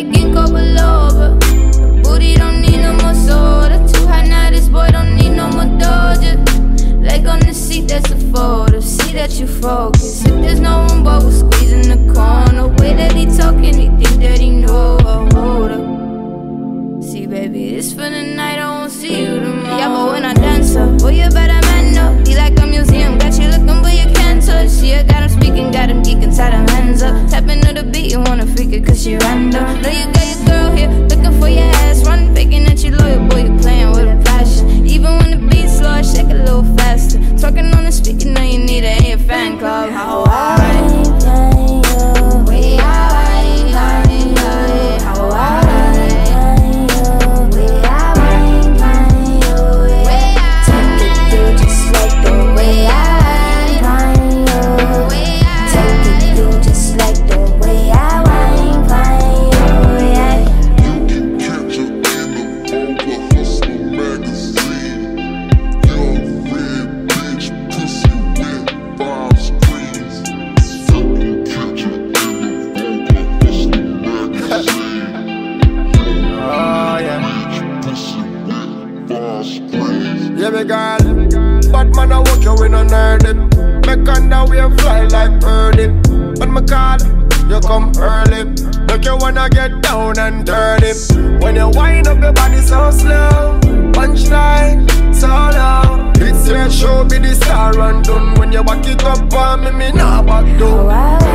like ginkgo biloba. Booty don't need no more soda. Too high now, this boy don't need no more doja. Leg on the seat, that's a photo. See that you focus. If there's no one but we're squeezing the corner. Way that he talking, he think that he know. you, I know, know you baby girl. But man, I walk you in and earn it. Make underwear fly like birdie. When me call, you come early. Look, you wanna get down and dirty. When you wind up your body so slow, punchline so low. It's your show, be the star and done. When you back it up on me, me nah back down.